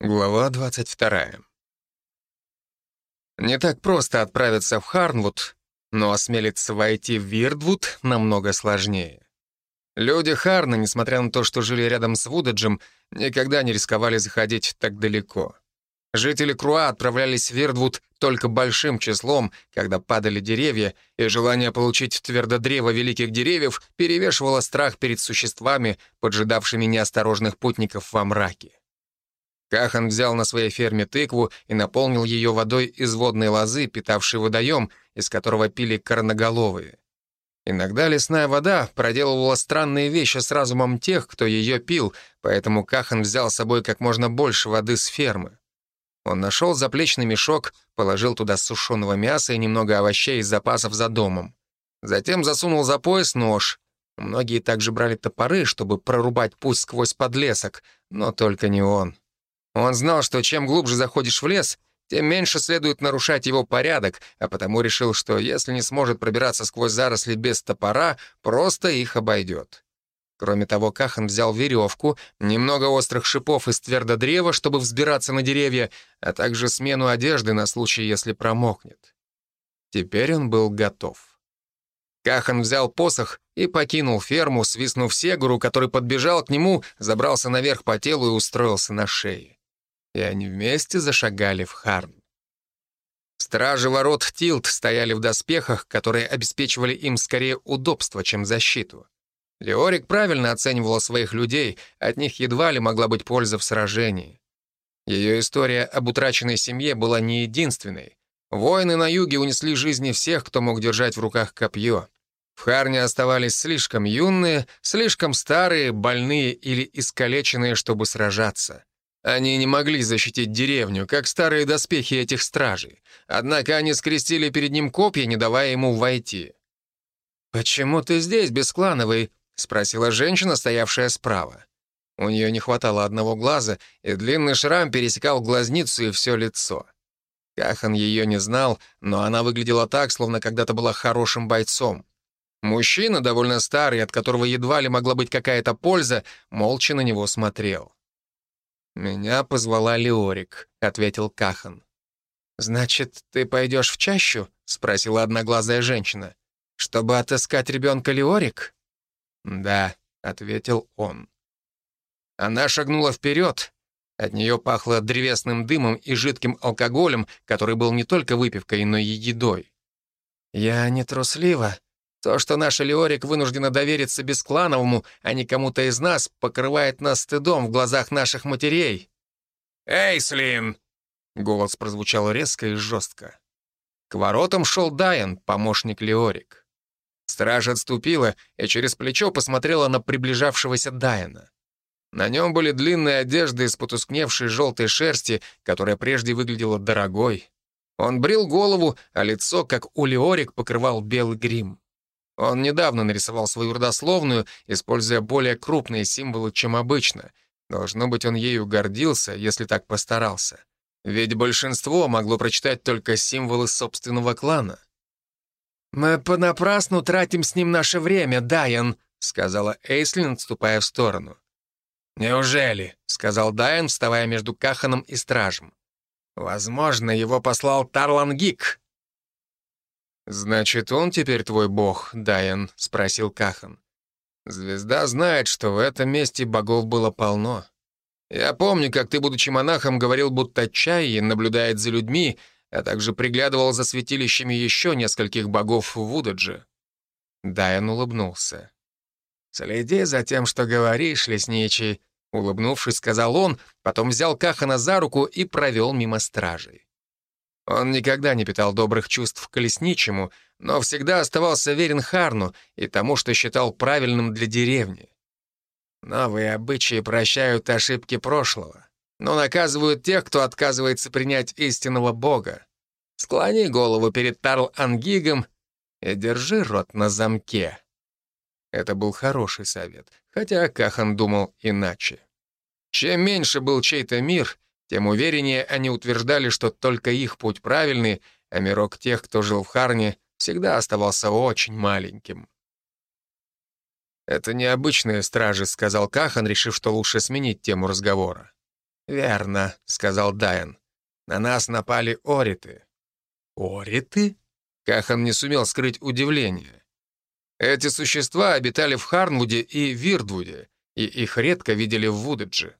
Глава 22. Не так просто отправиться в Харнвуд, но осмелиться войти в Вирдвуд намного сложнее. Люди Харна, несмотря на то, что жили рядом с Вудаджем, никогда не рисковали заходить так далеко. Жители Круа отправлялись в Вирдвуд только большим числом, когда падали деревья, и желание получить твердодрево великих деревьев перевешивало страх перед существами, поджидавшими неосторожных путников во мраке. Кахан взял на своей ферме тыкву и наполнил ее водой из водной лозы, питавшей водоем, из которого пили корноголовые. Иногда лесная вода проделывала странные вещи с разумом тех, кто ее пил, поэтому Кахан взял с собой как можно больше воды с фермы. Он нашел заплечный мешок, положил туда сушеного мяса и немного овощей из запасов за домом. Затем засунул за пояс нож. Многие также брали топоры, чтобы прорубать путь сквозь подлесок, но только не он. Он знал, что чем глубже заходишь в лес, тем меньше следует нарушать его порядок, а потому решил, что если не сможет пробираться сквозь заросли без топора, просто их обойдет. Кроме того, Кахан взял веревку, немного острых шипов из твердодрева, чтобы взбираться на деревья, а также смену одежды на случай, если промокнет. Теперь он был готов. Кахан взял посох и покинул ферму, свистнув Сегуру, который подбежал к нему, забрался наверх по телу и устроился на шее и они вместе зашагали в Харн. Стражи ворот Тилт стояли в доспехах, которые обеспечивали им скорее удобство, чем защиту. Леорик правильно оценивала своих людей, от них едва ли могла быть польза в сражении. Ее история об утраченной семье была не единственной. Воины на юге унесли жизни всех, кто мог держать в руках копье. В Харне оставались слишком юные, слишком старые, больные или искалеченные, чтобы сражаться. Они не могли защитить деревню, как старые доспехи этих стражей. Однако они скрестили перед ним копья, не давая ему войти. «Почему ты здесь, Бесклановый?» — спросила женщина, стоявшая справа. У нее не хватало одного глаза, и длинный шрам пересекал глазницу и все лицо. Кахан ее не знал, но она выглядела так, словно когда-то была хорошим бойцом. Мужчина, довольно старый, от которого едва ли могла быть какая-то польза, молча на него смотрел. «Меня позвала Леорик», — ответил Кахан. «Значит, ты пойдешь в чащу?» — спросила одноглазая женщина. «Чтобы отыскать ребенка Леорик?» «Да», — ответил он. Она шагнула вперед. От нее пахло древесным дымом и жидким алкоголем, который был не только выпивкой, но и едой. «Я не труслива», то, что наша Леорик вынуждена довериться Бесклановому, а не кому-то из нас, покрывает нас стыдом в глазах наших матерей. «Эйслин!» — голос прозвучал резко и жестко. К воротам шел Дайан, помощник Леорик. Стража отступила и через плечо посмотрела на приближавшегося Дайана. На нем были длинные одежды из потускневшей желтой шерсти, которая прежде выглядела дорогой. Он брил голову, а лицо, как у Леорик, покрывал белый грим. Он недавно нарисовал свою родословную, используя более крупные символы, чем обычно. Должно быть, он ею гордился, если так постарался. Ведь большинство могло прочитать только символы собственного клана. «Мы понапрасну тратим с ним наше время, Дайан», — сказала Эйслин, отступая в сторону. «Неужели?» — сказал Дайан, вставая между Каханом и Стражем. «Возможно, его послал Тарлан Гик. «Значит, он теперь твой бог, Дайан?» — спросил Кахан. «Звезда знает, что в этом месте богов было полно. Я помню, как ты, будучи монахом, говорил, будто Чайи наблюдает за людьми, а также приглядывал за святилищами еще нескольких богов в Вудадже». Дайан улыбнулся. «Следи за тем, что говоришь, лесничий», — улыбнувшись, сказал он, потом взял Кахана за руку и провел мимо стражей. Он никогда не питал добрых чувств к колесничему, но всегда оставался верен Харну и тому, что считал правильным для деревни. Новые обычаи прощают ошибки прошлого, но наказывают тех, кто отказывается принять истинного Бога. Склони голову перед Тарл-Ангигом и держи рот на замке. Это был хороший совет, хотя Кахан думал иначе. Чем меньше был чей-то мир, тем увереннее они утверждали, что только их путь правильный, а мирок тех, кто жил в Харне, всегда оставался очень маленьким. «Это необычные стражи», — сказал Кахан, решив, что лучше сменить тему разговора. «Верно», — сказал Дайан. «На нас напали ориты». «Ориты?» Кахан не сумел скрыть удивление. Эти существа обитали в Харнвуде и Вирдвуде, и их редко видели в Вудедже.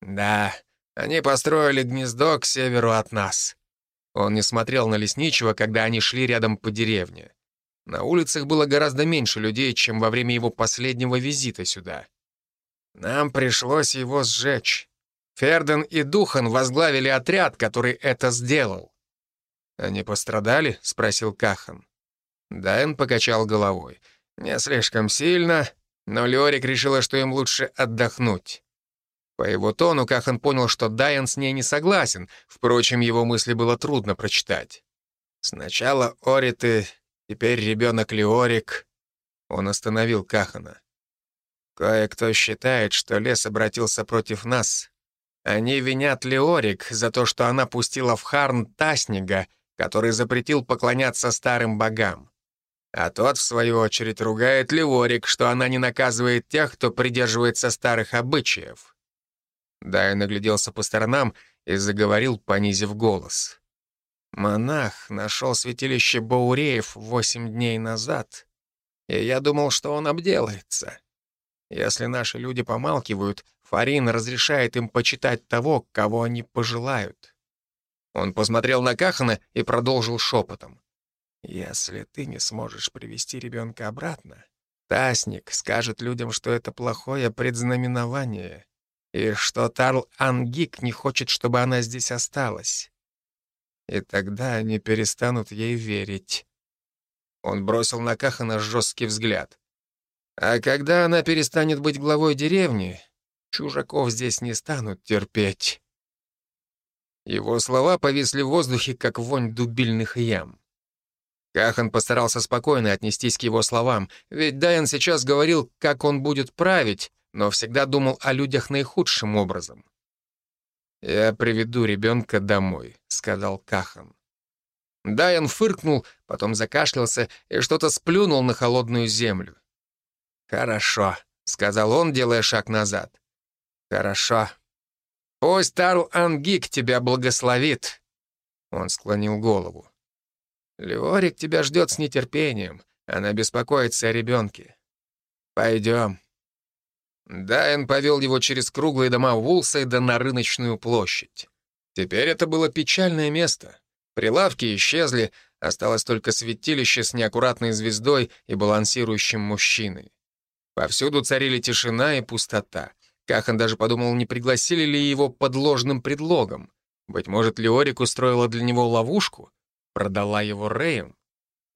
«Да, они построили гнездо к северу от нас». Он не смотрел на лесничего, когда они шли рядом по деревне. На улицах было гораздо меньше людей, чем во время его последнего визита сюда. Нам пришлось его сжечь. Ферден и Духан возглавили отряд, который это сделал. «Они пострадали?» — спросил Кахан. Дайн покачал головой. «Не слишком сильно, но Леорик решила, что им лучше отдохнуть». По его тону Кахан понял, что Дайан с ней не согласен, впрочем, его мысли было трудно прочитать. «Сначала Ориты, теперь ребенок Леорик». Он остановил Кахана. «Кое-кто считает, что лес обратился против нас. Они винят Леорик за то, что она пустила в Харн Таснега, который запретил поклоняться старым богам. А тот, в свою очередь, ругает Леорик, что она не наказывает тех, кто придерживается старых обычаев. Дай нагляделся по сторонам и заговорил, понизив голос. Монах нашел святилище Бауреев восемь дней назад, и я думал, что он обделается. Если наши люди помалкивают, Фарин разрешает им почитать того, кого они пожелают. Он посмотрел на Кахана и продолжил шепотом. Если ты не сможешь привести ребенка обратно, Тасник скажет людям, что это плохое предзнаменование, и что Тарл Ангик не хочет, чтобы она здесь осталась. И тогда они перестанут ей верить. Он бросил на Кахана жесткий взгляд. А когда она перестанет быть главой деревни, чужаков здесь не станут терпеть. Его слова повисли в воздухе, как вонь дубильных ям. Кахан постарался спокойно отнестись к его словам, ведь Дайан сейчас говорил, как он будет править, но всегда думал о людях наихудшим образом. «Я приведу ребенка домой», — сказал Кахан. Дайан фыркнул, потом закашлялся и что-то сплюнул на холодную землю. «Хорошо», — сказал он, делая шаг назад. «Хорошо. Пусть Тарл Ангик тебя благословит». Он склонил голову. Леорик тебя ждет с нетерпением. Она беспокоится о ребенке. Пойдем. Дайен повел его через круглые дома Вулсайда на рыночную площадь. Теперь это было печальное место. Прилавки исчезли, осталось только святилище с неаккуратной звездой и балансирующим мужчиной. Повсюду царили тишина и пустота. Кахан даже подумал, не пригласили ли его под ложным предлогом. Быть может, Леорик устроила для него ловушку? Продала его Рэем?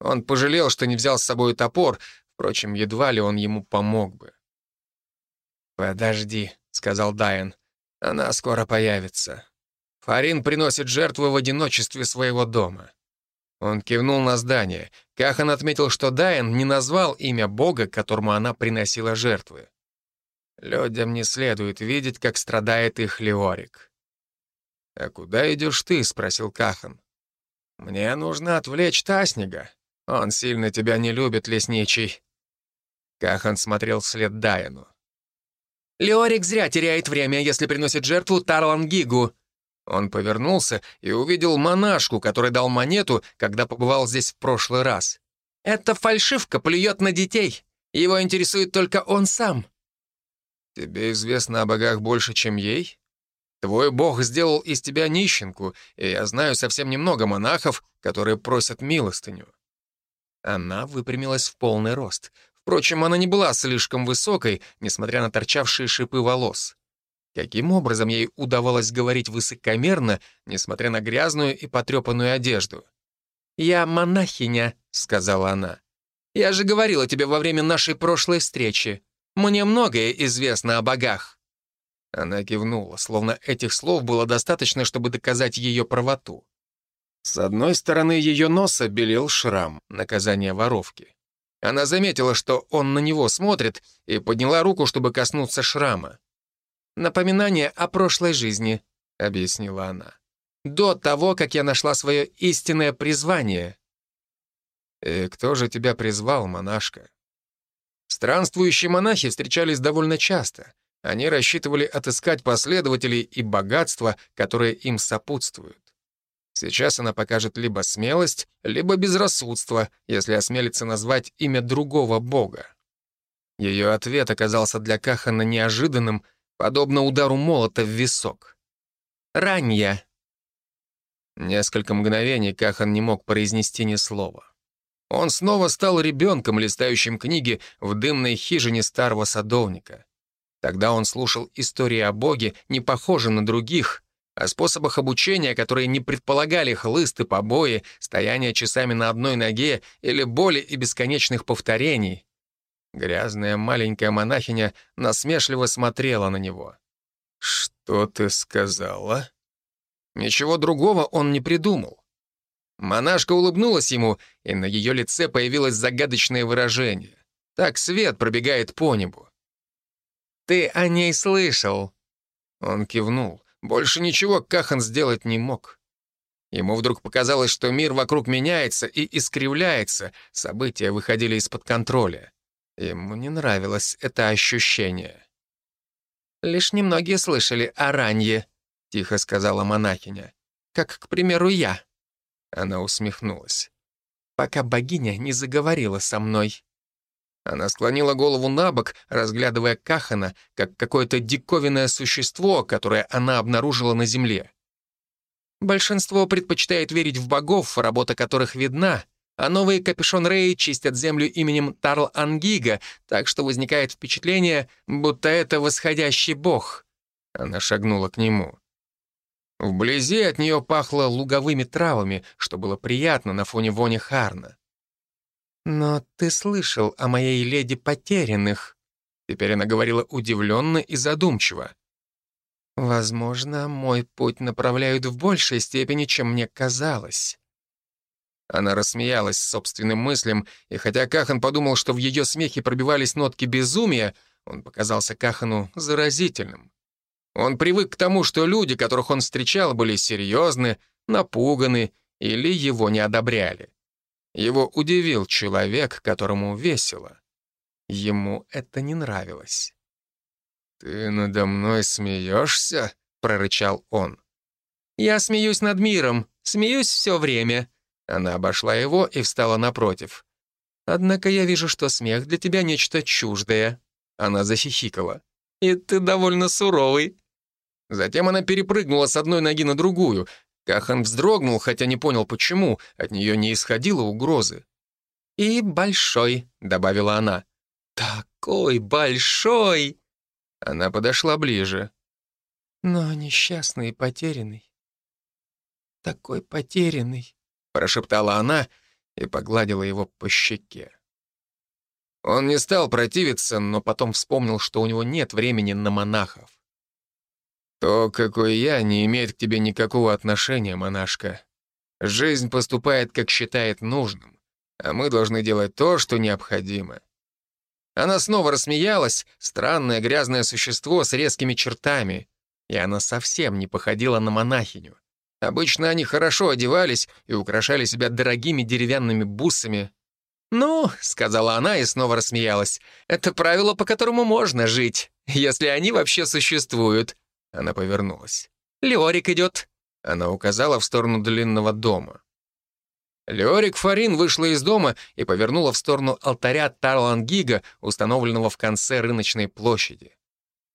Он пожалел, что не взял с собой топор, впрочем, едва ли он ему помог бы. «Подожди», — сказал Дайан, — «она скоро появится. Фарин приносит жертву в одиночестве своего дома». Он кивнул на здание. Кахан отметил, что Дайан не назвал имя бога, которому она приносила жертвы. Людям не следует видеть, как страдает их Леорик. «А куда идешь ты?» — спросил Кахан. «Мне нужно отвлечь Таснега. Он сильно тебя не любит, лесничий». Кахан смотрел вслед Дайану. «Леорик зря теряет время, если приносит жертву Тарлангигу». Он повернулся и увидел монашку, который дал монету, когда побывал здесь в прошлый раз. «Эта фальшивка плюет на детей. Его интересует только он сам». «Тебе известно о богах больше, чем ей?» Твой бог сделал из тебя нищенку, и я знаю совсем немного монахов, которые просят милостыню». Она выпрямилась в полный рост. Впрочем, она не была слишком высокой, несмотря на торчавшие шипы волос. Каким образом ей удавалось говорить высокомерно, несмотря на грязную и потрепанную одежду? «Я монахиня», — сказала она. «Я же говорила тебе во время нашей прошлой встречи. Мне многое известно о богах». Она кивнула, словно этих слов было достаточно, чтобы доказать ее правоту. С одной стороны ее носа белел шрам, наказание воровки. Она заметила, что он на него смотрит, и подняла руку, чтобы коснуться шрама. «Напоминание о прошлой жизни», — объяснила она. «До того, как я нашла свое истинное призвание». «И кто же тебя призвал, монашка?» Странствующие монахи встречались довольно часто — Они рассчитывали отыскать последователей и богатство, которое им сопутствует. Сейчас она покажет либо смелость, либо безрассудство, если осмелится назвать имя другого бога. Ее ответ оказался для Кахана неожиданным, подобно удару молота в висок. «Ранья». Несколько мгновений Кахан не мог произнести ни слова. Он снова стал ребенком, листающим книги в дымной хижине старого садовника. Тогда он слушал истории о Боге, не похожие на других, о способах обучения, которые не предполагали хлысты, побои, стояние часами на одной ноге или боли и бесконечных повторений. Грязная маленькая монахиня насмешливо смотрела на него. «Что ты сказала?» Ничего другого он не придумал. Монашка улыбнулась ему, и на ее лице появилось загадочное выражение. Так свет пробегает по небу. «Ты о ней слышал?» Он кивнул. Больше ничего Кахан сделать не мог. Ему вдруг показалось, что мир вокруг меняется и искривляется, события выходили из-под контроля. Ему не нравилось это ощущение. «Лишь немногие слышали о ранье», — тихо сказала монахиня. «Как, к примеру, я». Она усмехнулась. «Пока богиня не заговорила со мной». Она склонила голову на бок, разглядывая Кахана, как какое-то диковинное существо, которое она обнаружила на земле. Большинство предпочитает верить в богов, работа которых видна, а новые капюшон Рэй чистят землю именем Тарл Ангига, так что возникает впечатление, будто это восходящий бог. Она шагнула к нему. Вблизи от нее пахло луговыми травами, что было приятно на фоне вони Харна. «Но ты слышал о моей леди потерянных?» Теперь она говорила удивленно и задумчиво. «Возможно, мой путь направляют в большей степени, чем мне казалось». Она рассмеялась собственным мыслям, и хотя Кахан подумал, что в ее смехе пробивались нотки безумия, он показался Кахану заразительным. Он привык к тому, что люди, которых он встречал, были серьезны, напуганы или его не одобряли. Его удивил человек, которому весело. Ему это не нравилось. «Ты надо мной смеешься?» — прорычал он. «Я смеюсь над миром, смеюсь все время». Она обошла его и встала напротив. «Однако я вижу, что смех для тебя нечто чуждое». Она захихикала. «И ты довольно суровый». Затем она перепрыгнула с одной ноги на другую, Кахан вздрогнул, хотя не понял, почему. От нее не исходило угрозы. «И большой», — добавила она. «Такой большой!» Она подошла ближе. «Но несчастный и потерянный. Такой потерянный», — прошептала она и погладила его по щеке. Он не стал противиться, но потом вспомнил, что у него нет времени на монахов. «То, какой я, не имеет к тебе никакого отношения, монашка. Жизнь поступает, как считает нужным, а мы должны делать то, что необходимо». Она снова рассмеялась, странное грязное существо с резкими чертами, и она совсем не походила на монахиню. Обычно они хорошо одевались и украшали себя дорогими деревянными бусами. «Ну», — сказала она и снова рассмеялась, — «это правило, по которому можно жить, если они вообще существуют. Она повернулась. «Леорик идет!» Она указала в сторону длинного дома. Леорик Фарин вышла из дома и повернула в сторону алтаря Тарлангига, установленного в конце рыночной площади.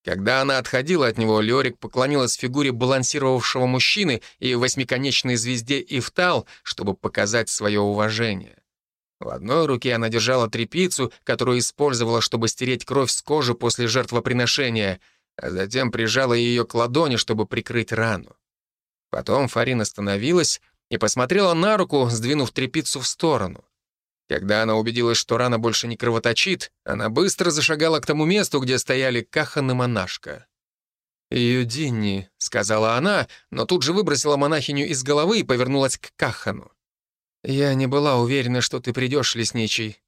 Когда она отходила от него, Леорик поклонилась фигуре балансировавшего мужчины и восьмиконечной звезде Ифтал, чтобы показать свое уважение. В одной руке она держала трепицу, которую использовала, чтобы стереть кровь с кожи после жертвоприношения — а затем прижала ее к ладони, чтобы прикрыть рану. Потом Фарин остановилась и посмотрела на руку, сдвинув трепицу в сторону. Когда она убедилась, что рана больше не кровоточит, она быстро зашагала к тому месту, где стояли Кахан и монашка. «Юдинни», — сказала она, но тут же выбросила монахиню из головы и повернулась к Кахану. «Я не была уверена, что ты придешь, лесничий».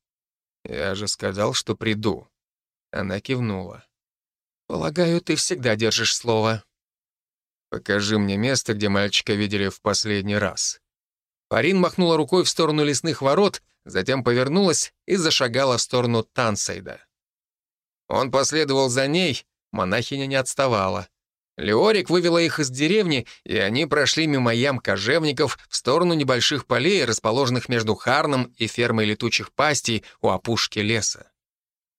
«Я же сказал, что приду». Она кивнула. «Полагаю, ты всегда держишь слово». «Покажи мне место, где мальчика видели в последний раз». Парин махнула рукой в сторону лесных ворот, затем повернулась и зашагала в сторону Тансейда. Он последовал за ней, монахиня не отставала. Леорик вывела их из деревни, и они прошли мимо ям кожевников в сторону небольших полей, расположенных между Харном и фермой летучих пастей у опушки леса.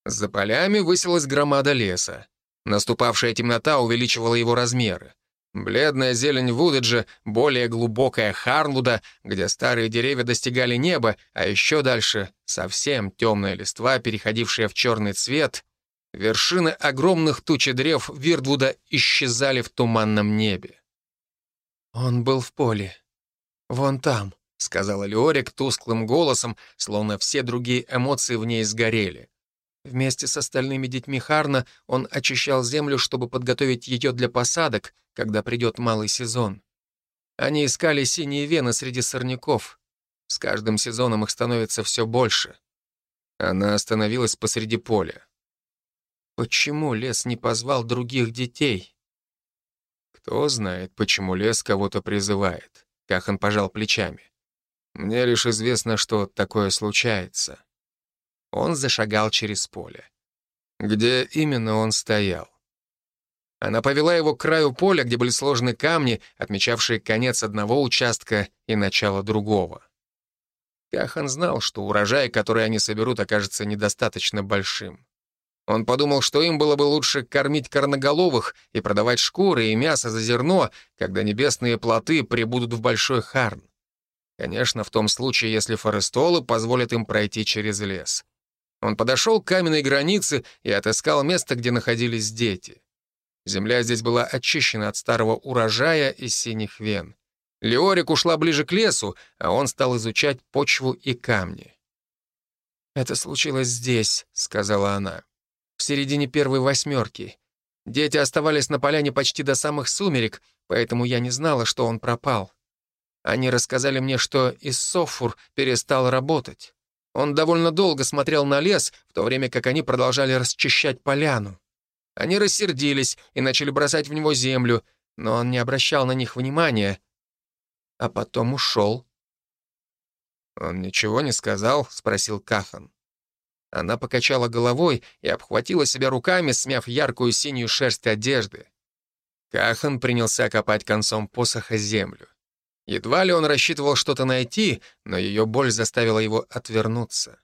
За полями высилась громада леса. Наступавшая темнота увеличивала его размеры. Бледная зелень Вудеджа, более глубокая Харнвуда, где старые деревья достигали неба, а еще дальше совсем темная листва, переходившая в черный цвет, вершины огромных туч древ Вирдвуда исчезали в туманном небе. «Он был в поле. Вон там», — сказала Леорик тусклым голосом, словно все другие эмоции в ней сгорели. Вместе с остальными детьми Харна он очищал землю, чтобы подготовить ее для посадок, когда придет малый сезон. Они искали синие вены среди сорняков. С каждым сезоном их становится все больше. Она остановилась посреди поля. Почему лес не позвал других детей? Кто знает, почему лес кого-то призывает. Кахан пожал плечами. Мне лишь известно, что такое случается. Он зашагал через поле. Где именно он стоял? Она повела его к краю поля, где были сложны камни, отмечавшие конец одного участка и начало другого. Кахан знал, что урожай, который они соберут, окажется недостаточно большим. Он подумал, что им было бы лучше кормить корноголовых и продавать шкуры и мясо за зерно, когда небесные плоты прибудут в Большой Харн. Конечно, в том случае, если форестолы позволят им пройти через лес. Он подошел к каменной границе и отыскал место, где находились дети. Земля здесь была очищена от старого урожая и синих вен. Леорик ушла ближе к лесу, а он стал изучать почву и камни. «Это случилось здесь», — сказала она, — «в середине первой восьмерки. Дети оставались на поляне почти до самых сумерек, поэтому я не знала, что он пропал. Они рассказали мне, что Иссофур перестал работать. Он довольно долго смотрел на лес, в то время как они продолжали расчищать поляну. Они рассердились и начали бросать в него землю, но он не обращал на них внимания, а потом ушел. «Он ничего не сказал?» — спросил Кахан. Она покачала головой и обхватила себя руками, смяв яркую синюю шерсть одежды. Кахан принялся копать концом посоха землю. Едва ли он рассчитывал что-то найти, но ее боль заставила его отвернуться.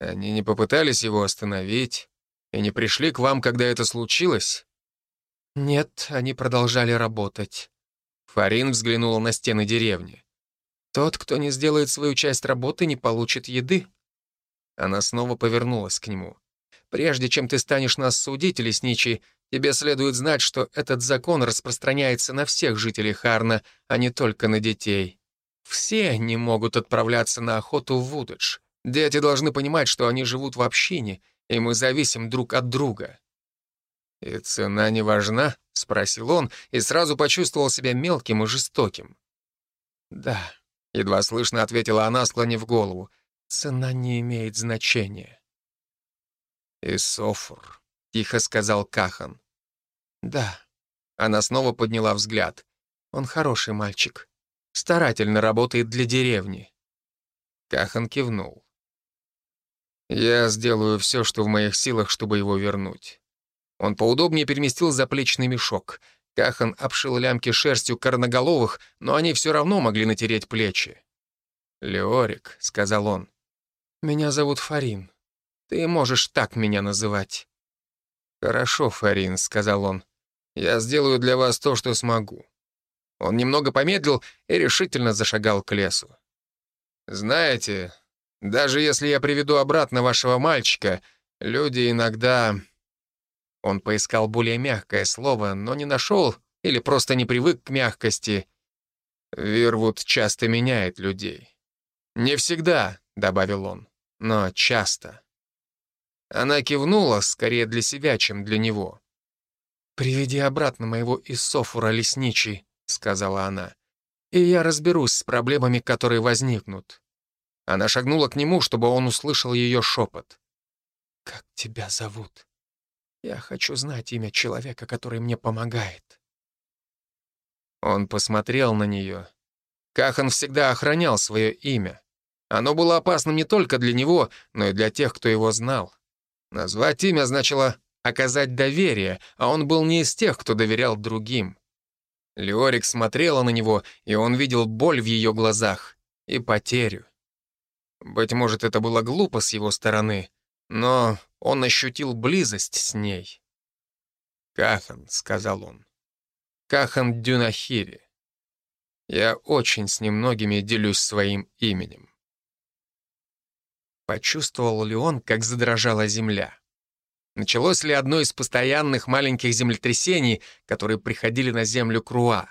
Они не попытались его остановить и не пришли к вам, когда это случилось? Нет, они продолжали работать. Фарин взглянула на стены деревни. Тот, кто не сделает свою часть работы, не получит еды. Она снова повернулась к нему. Прежде чем ты станешь нас судить, лесничий, Тебе следует знать, что этот закон распространяется на всех жителей Харна, а не только на детей. Все не могут отправляться на охоту в Вудедж. Дети должны понимать, что они живут в общине, и мы зависим друг от друга». «И цена не важна?» — спросил он, и сразу почувствовал себя мелким и жестоким. «Да», — едва слышно ответила она, склонив голову, — «цена не имеет значения». «Исофур», — тихо сказал Кахан. «Да». Она снова подняла взгляд. «Он хороший мальчик. Старательно работает для деревни». Кахан кивнул. «Я сделаю все, что в моих силах, чтобы его вернуть». Он поудобнее переместил заплечный мешок. Кахан обшил лямки шерстью корноголовых, но они все равно могли натереть плечи. «Леорик», — сказал он, — «меня зовут Фарин. Ты можешь так меня называть». «Хорошо, Фарин», — сказал он. Я сделаю для вас то, что смогу». Он немного помедлил и решительно зашагал к лесу. «Знаете, даже если я приведу обратно вашего мальчика, люди иногда...» Он поискал более мягкое слово, но не нашел или просто не привык к мягкости. Вирвуд часто меняет людей. «Не всегда», — добавил он, — «но часто». Она кивнула, скорее для себя, чем для него. «Приведи обратно моего Иссофура лесничий», — сказала она, «и я разберусь с проблемами, которые возникнут». Она шагнула к нему, чтобы он услышал ее шепот. «Как тебя зовут? Я хочу знать имя человека, который мне помогает». Он посмотрел на нее. Кахан всегда охранял свое имя. Оно было опасным не только для него, но и для тех, кто его знал. Назвать имя значило оказать доверие, а он был не из тех, кто доверял другим. Леорик смотрела на него, и он видел боль в ее глазах и потерю. Быть может, это было глупо с его стороны, но он ощутил близость с ней. «Кахан», — сказал он, — «Кахан Дюнахири. Я очень с немногими делюсь своим именем». Почувствовал ли он, как задрожала земля? Началось ли одно из постоянных маленьких землетрясений, которые приходили на землю Круа?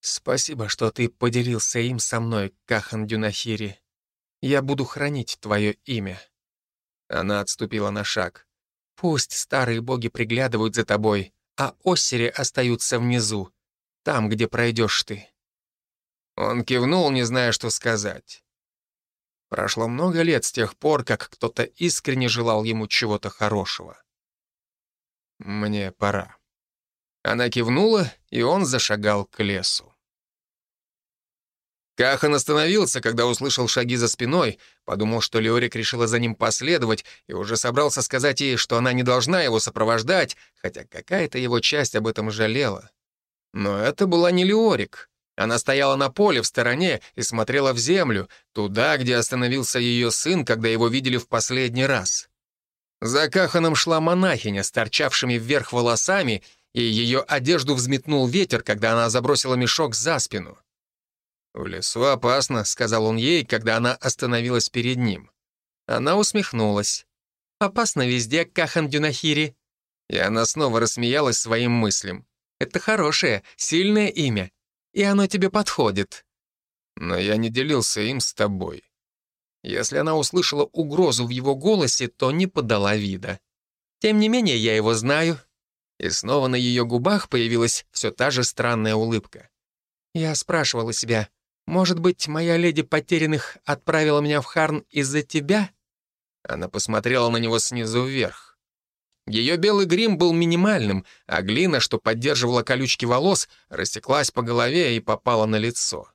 «Спасибо, что ты поделился им со мной, Кахан Дюнахири. Я буду хранить твое имя». Она отступила на шаг. «Пусть старые боги приглядывают за тобой, а Оссери остаются внизу, там, где пройдешь ты». Он кивнул, не зная, что сказать. Прошло много лет с тех пор, как кто-то искренне желал ему чего-то хорошего. «Мне пора». Она кивнула, и он зашагал к лесу. Кахан остановился, когда услышал шаги за спиной, подумал, что Леорик решила за ним последовать, и уже собрался сказать ей, что она не должна его сопровождать, хотя какая-то его часть об этом жалела. Но это была не Леорик. Она стояла на поле в стороне и смотрела в землю, туда, где остановился ее сын, когда его видели в последний раз. За Каханом шла монахиня с торчавшими вверх волосами, и ее одежду взметнул ветер, когда она забросила мешок за спину. «В лесу опасно», — сказал он ей, когда она остановилась перед ним. Она усмехнулась. «Опасно везде, Кахан Дюнахири». И она снова рассмеялась своим мыслям. «Это хорошее, сильное имя, и оно тебе подходит». «Но я не делился им с тобой». Если она услышала угрозу в его голосе, то не подала вида. «Тем не менее, я его знаю». И снова на ее губах появилась все та же странная улыбка. Я спрашивала себя, может быть, моя леди потерянных отправила меня в Харн из-за тебя?» Она посмотрела на него снизу вверх. Ее белый грим был минимальным, а глина, что поддерживала колючки волос, растеклась по голове и попала на лицо.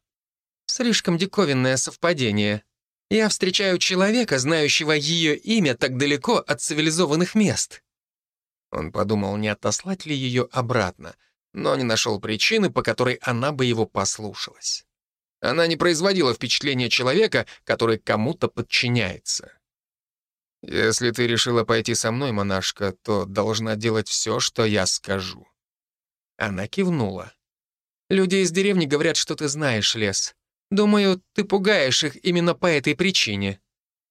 Слишком диковинное совпадение. Я встречаю человека, знающего ее имя так далеко от цивилизованных мест. Он подумал, не отослать ли ее обратно, но не нашел причины, по которой она бы его послушалась. Она не производила впечатления человека, который кому-то подчиняется. «Если ты решила пойти со мной, монашка, то должна делать все, что я скажу». Она кивнула. «Люди из деревни говорят, что ты знаешь лес. Думаю, ты пугаешь их именно по этой причине».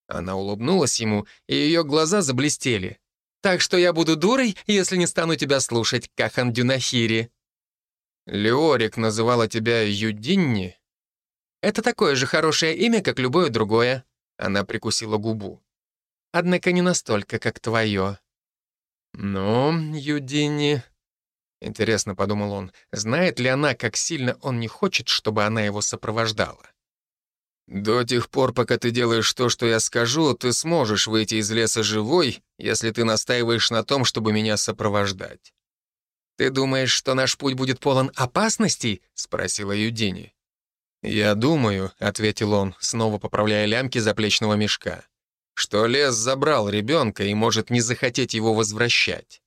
Она улыбнулась ему, и ее глаза заблестели. «Так что я буду дурой, если не стану тебя слушать, Кахан Дюнахири». «Леорик называла тебя Юдинни?» Это такое же хорошее имя, как любое другое». Она прикусила губу. «Однако не настолько, как твое». «Ну, Юдини...» Интересно, подумал он, знает ли она, как сильно он не хочет, чтобы она его сопровождала. «До тех пор, пока ты делаешь то, что я скажу, ты сможешь выйти из леса живой, если ты настаиваешь на том, чтобы меня сопровождать». «Ты думаешь, что наш путь будет полон опасностей?» — спросила Юдини. «Я думаю», — ответил он, снова поправляя лямки заплечного мешка, «что лес забрал ребенка и может не захотеть его возвращать».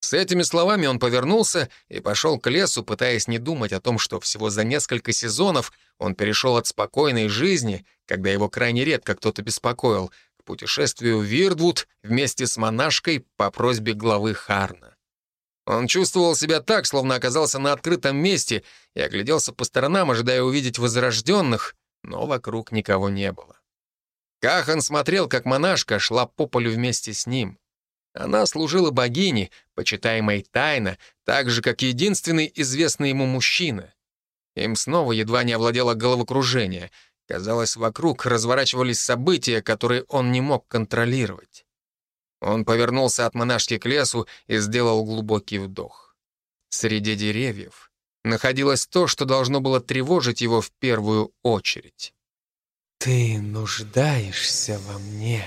С этими словами он повернулся и пошел к лесу, пытаясь не думать о том, что всего за несколько сезонов он перешел от спокойной жизни, когда его крайне редко кто-то беспокоил, к путешествию в Вирдвуд вместе с монашкой по просьбе главы Харна. Он чувствовал себя так, словно оказался на открытом месте, и огляделся по сторонам, ожидая увидеть возрожденных, но вокруг никого не было. Кахан смотрел, как монашка шла по полю вместе с ним. Она служила богине, почитаемой тайно, так же, как единственный известный ему мужчина. Им снова едва не овладело головокружение. Казалось, вокруг разворачивались события, которые он не мог контролировать. Он повернулся от монашки к лесу и сделал глубокий вдох. Среди деревьев находилось то, что должно было тревожить его в первую очередь. «Ты нуждаешься во мне»,